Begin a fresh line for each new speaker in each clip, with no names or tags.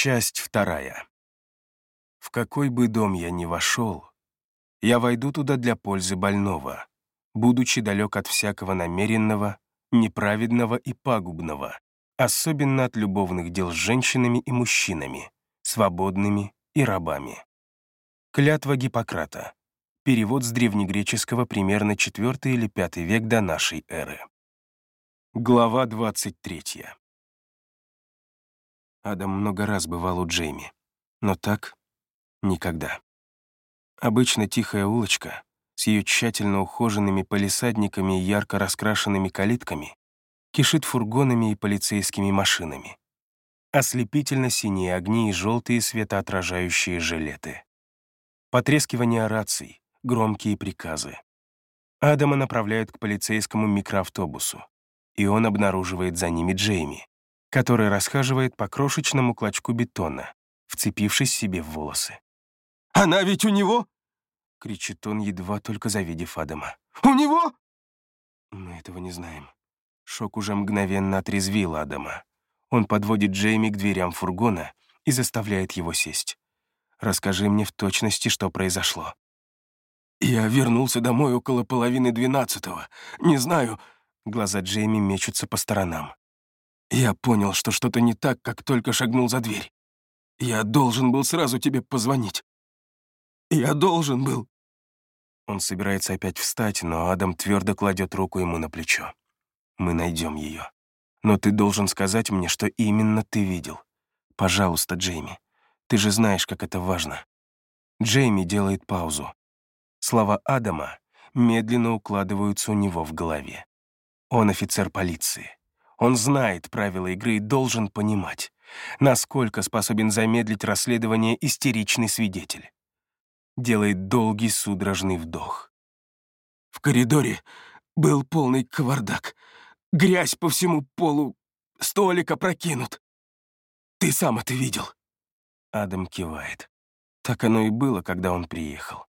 Часть вторая. В какой бы дом я ни вошел, я войду туда для пользы больного, будучи далек от всякого намеренного, неправедного и пагубного, особенно от любовных дел с женщинами и мужчинами, свободными и рабами. Клятва Гиппократа. Перевод с древнегреческого примерно 4 или 5 век до нашей эры. Глава 23. Адам много раз бывал у Джейми, но так — никогда. Обычно тихая улочка с ее тщательно ухоженными полисадниками и ярко раскрашенными калитками кишит фургонами и полицейскими машинами. Ослепительно синие огни и желтые светоотражающие жилеты. Потрескивание раций, громкие приказы. Адама направляют к полицейскому микроавтобусу, и он обнаруживает за ними Джейми, который расхаживает по крошечному клочку бетона, вцепившись себе в волосы.
«Она ведь у него?»
— кричит он, едва только завидев Адама.
«У него?»
Мы этого не знаем. Шок уже мгновенно отрезвил Адама. Он подводит Джейми к дверям фургона и заставляет его сесть. «Расскажи мне в точности, что произошло».
«Я вернулся домой около половины двенадцатого. Не знаю...»
Глаза Джейми мечутся по сторонам.
«Я понял, что что-то не так, как только шагнул за дверь. Я должен был сразу тебе позвонить. Я должен был...»
Он собирается опять встать, но Адам твердо кладет руку ему на плечо. Мы найдем ее. Но ты должен сказать мне, что именно ты видел. Пожалуйста, Джейми. Ты же знаешь, как это важно. Джейми делает паузу. Слова Адама медленно укладываются у него в голове. Он офицер полиции. Он знает правила игры и должен понимать, насколько способен замедлить расследование истеричный свидетель. Делает долгий судорожный вдох.
В коридоре был полный кавардак. Грязь по всему полу, столик опрокинут. Ты сам это видел?»
Адам кивает. Так оно и было, когда он приехал.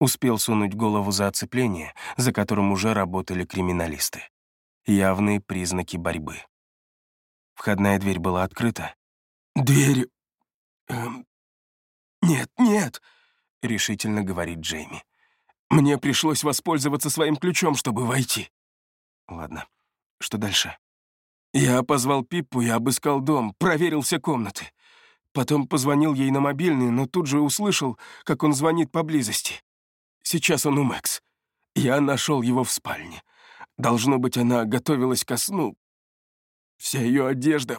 Успел сунуть голову за оцепление, за которым уже работали криминалисты. Явные признаки борьбы. Входная дверь была открыта.
«Дверь... Эм... Нет, нет», — решительно говорит Джейми. «Мне пришлось воспользоваться своим ключом, чтобы войти».
«Ладно, что дальше?
Я позвал Пиппу и обыскал дом, проверил все комнаты. Потом позвонил ей на мобильный, но тут же услышал, как он звонит поблизости. Сейчас он у Мэкс. Я нашел его в спальне. Должно быть, она готовилась ко сну. Вся ее одежда...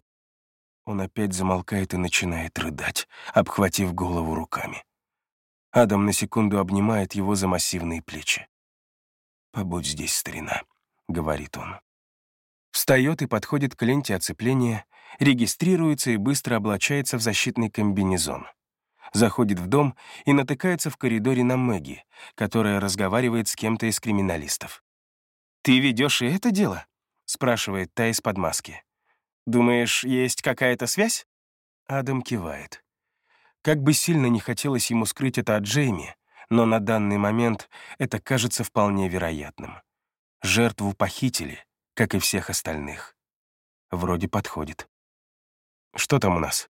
Он опять замолкает и начинает рыдать, обхватив голову руками. Адам на секунду обнимает его за массивные плечи. «Побудь здесь, старина», — говорит он. Встает и подходит к ленте оцепления, регистрируется и быстро облачается в защитный комбинезон. Заходит в дом и натыкается в коридоре на Мэгги, которая разговаривает с кем-то из криминалистов. «Ты ведешь и это дело?» — спрашивает та из-под маски. «Думаешь, есть какая-то связь?» Адам кивает. Как бы сильно не хотелось ему скрыть это от Джейми, но на данный момент это кажется вполне вероятным. Жертву похитили — как и всех остальных. Вроде подходит. Что там у нас?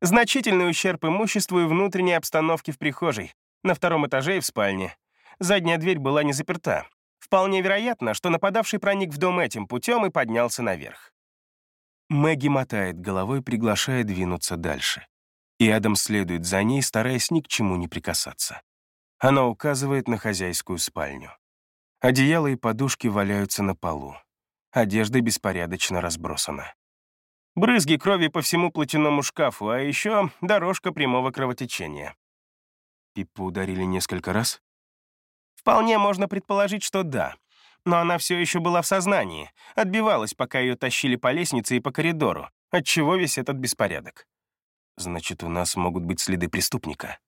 Значительный ущерб имуществу и внутренней обстановке в прихожей, на втором этаже и в спальне. Задняя дверь была не заперта. Вполне вероятно, что нападавший проник в дом этим путем и поднялся наверх. Мэгги мотает головой, приглашая двинуться дальше. И Адам следует за ней, стараясь ни к чему не прикасаться. Она указывает на хозяйскую спальню. Одеяло и подушки валяются на полу одежда беспорядочно разбросана. Брызги крови по всему платяному шкафу, а еще дорожка прямого кровотечения. Пиппу ударили несколько раз? Вполне можно предположить, что да. Но она все еще была в сознании, отбивалась, пока ее тащили по лестнице и по коридору, отчего весь этот беспорядок. Значит, у нас могут быть следы преступника.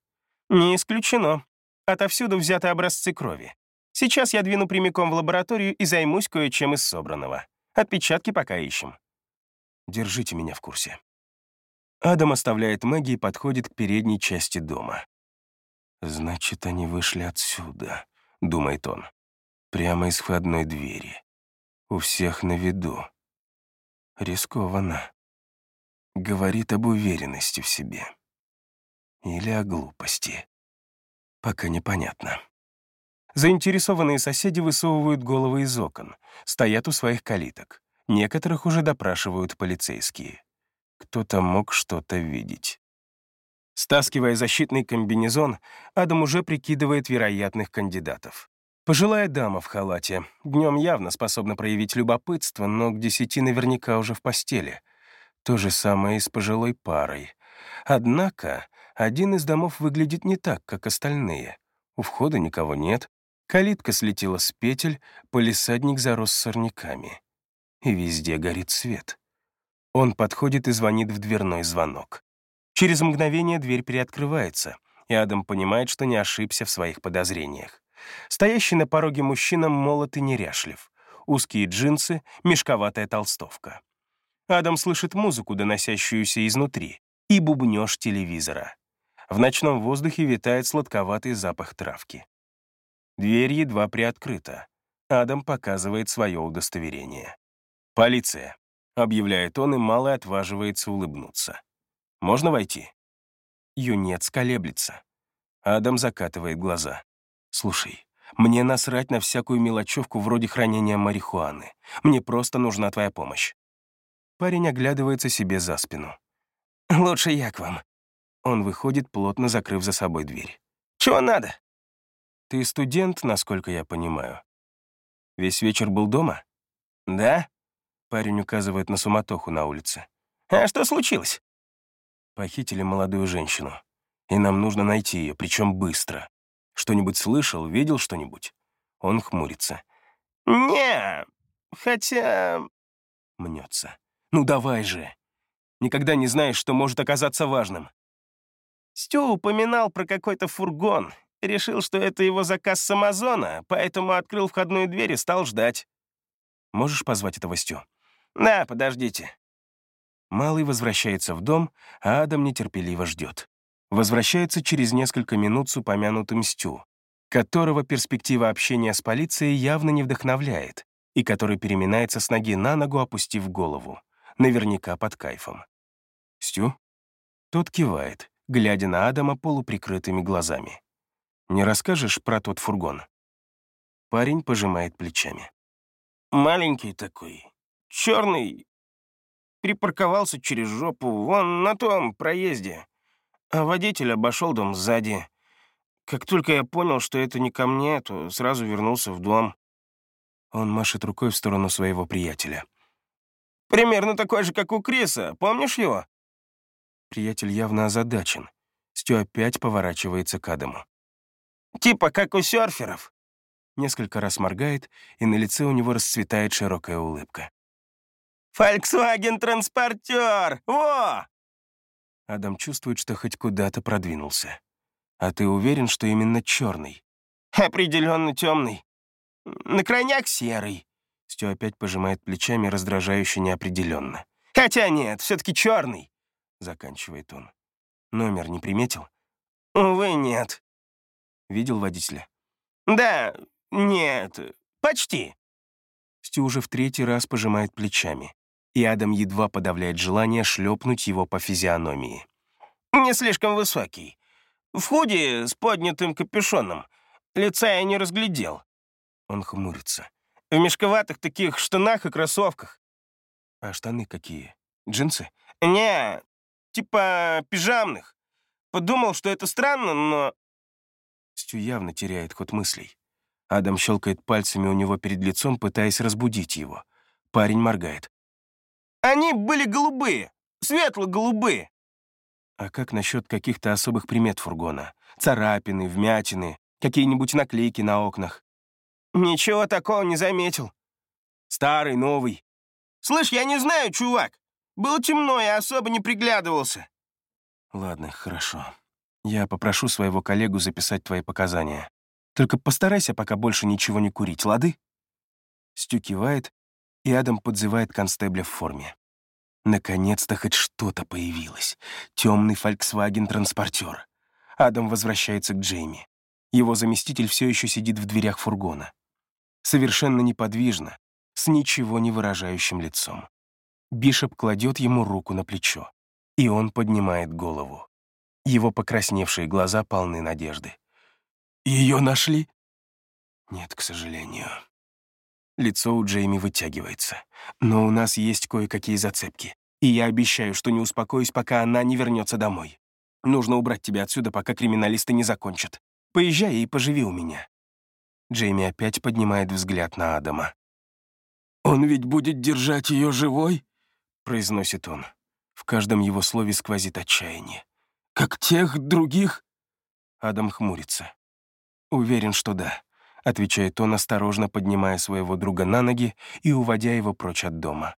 Не исключено. Отовсюду взяты образцы крови. Сейчас я двину прямиком в лабораторию и займусь кое-чем из собранного. Отпечатки пока ищем. Держите меня в курсе. Адам оставляет Мэгги и подходит к передней части дома. «Значит, они вышли отсюда», — думает он. «Прямо из входной двери. У всех на виду. Рискованно». Говорит об уверенности в себе. Или о глупости. Пока непонятно. Заинтересованные соседи высовывают головы из окон, стоят у своих калиток. Некоторых уже допрашивают полицейские. Кто-то мог что-то видеть. Стаскивая защитный комбинезон, Адам уже прикидывает вероятных кандидатов. Пожилая дама в халате. Днем явно способна проявить любопытство, но к десяти наверняка уже в постели. То же самое и с пожилой парой. Однако один из домов выглядит не так, как остальные. У входа никого нет, калитка слетела с петель, полисадник зарос сорняками. И везде горит свет. Он подходит и звонит в дверной звонок. Через мгновение дверь переоткрывается, и Адам понимает, что не ошибся в своих подозрениях. Стоящий на пороге мужчина молод и неряшлив. Узкие джинсы, мешковатая толстовка. Адам слышит музыку, доносящуюся изнутри, и бубнёж телевизора. В ночном воздухе витает сладковатый запах травки. Дверь едва приоткрыта. Адам показывает свое удостоверение. «Полиция», — объявляет он, и малый отваживается улыбнуться. «Можно войти?» Юнец колеблется. Адам закатывает глаза. «Слушай, мне насрать на всякую мелочевку вроде хранения марихуаны. Мне просто нужна твоя помощь». Парень оглядывается себе за спину. «Лучше я к вам», он выходит, плотно закрыв за собой дверь. «Чего надо?» «Ты студент, насколько я понимаю. Весь вечер был дома?» «Да?» Парень указывает на суматоху на улице. «А что случилось?» Похитили молодую женщину. И нам нужно найти ее, причем быстро. Что-нибудь слышал, видел что-нибудь? Он хмурится. «Не, хотя...» Мнется. «Ну давай же!» Никогда не знаешь, что может оказаться важным. Стю упоминал про какой-то фургон. Решил, что это его заказ с Амазона, поэтому открыл входную дверь и стал ждать. Можешь позвать этого Стю? Да, подождите. Малый возвращается в дом, а Адам нетерпеливо ждет. Возвращается через несколько минут с упомянутым Стю, которого перспектива общения с полицией явно не вдохновляет и который переминается с ноги на ногу, опустив голову. Наверняка под кайфом. «Стю?» Тот кивает глядя на Адама полуприкрытыми глазами. «Не расскажешь про тот фургон?» Парень пожимает плечами. «Маленький такой, черный, припарковался через жопу вон на том проезде, а водитель обошел дом сзади. Как только я понял, что это не ко мне, то сразу вернулся в дом». Он машет рукой в сторону своего приятеля. «Примерно такой же, как у Криса, помнишь его?» Приятель явно озадачен. Стю опять поворачивается к Адаму. «Типа как у серферов». Несколько раз моргает, и на лице у него расцветает широкая улыбка. «Фольксваген Транспортер! Во!» Адам чувствует, что хоть куда-то продвинулся. «А ты уверен, что именно черный?» «Определенно темный. На крайняк серый». Стю опять пожимает плечами, раздражающе неопределенно. «Хотя нет, все-таки черный заканчивает он. Номер не приметил? Увы, нет. Видел водителя? Да, нет, почти. Стю уже в третий раз пожимает плечами, и Адам едва подавляет желание шлепнуть его по физиономии. Не слишком высокий. В худи с поднятым капюшоном. Лица я не разглядел. Он хмурится. В мешковатых таких штанах и кроссовках. А штаны какие? Джинсы? Не, типа пижамных. Подумал, что это странно, но...» Стю явно теряет ход мыслей. Адам щелкает пальцами у него перед лицом, пытаясь разбудить его. Парень моргает. «Они были голубые, светло-голубые». А как насчет каких-то особых примет фургона? Царапины, вмятины, какие-нибудь наклейки на окнах? Ничего такого не заметил. Старый, новый. Слышь, я не знаю, чувак. Было темно, я особо не приглядывался». «Ладно, хорошо. Я попрошу своего коллегу записать твои показания. Только постарайся пока больше ничего не курить, лады?» Стю кивает, и Адам подзывает констебля в форме. Наконец-то хоть что-то появилось. Темный Volkswagen-транспортер. Адам возвращается к Джейми. Его заместитель все еще сидит в дверях фургона. Совершенно неподвижно, с ничего не выражающим лицом. Бишоп кладет ему руку на плечо. и он поднимает голову. Его покрасневшие глаза полны надежды.
Ее нашли?»
«Нет, к сожалению». Лицо у Джейми вытягивается. «Но у нас есть кое-какие зацепки, и я обещаю, что не успокоюсь, пока она не вернется домой. Нужно убрать тебя отсюда, пока криминалисты не закончат. Поезжай и поживи у меня». Джейми опять поднимает взгляд на Адама.
«Он ведь будет держать ее живой?»
— произносит он. В каждом его слове сквозит отчаяние.
«Как тех других?»
Адам хмурится. «Уверен, что да», — отвечает он, осторожно поднимая своего друга на ноги и уводя его прочь от дома.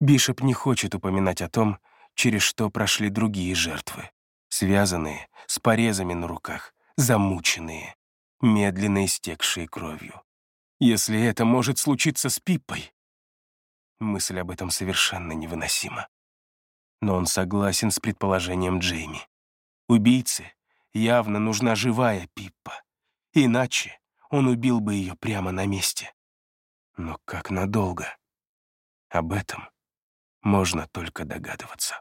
Бишоп не хочет упоминать о том, через что прошли другие жертвы, связанные, с порезами на руках, замученные, медленно истекшие кровью. Если это может случиться с Пиппой, мысль об этом совершенно невыносима. Но он согласен с предположением Джейми. Убийце явно нужна живая Пиппа, иначе он убил бы ее прямо на месте. Но как надолго? Об этом можно только догадываться.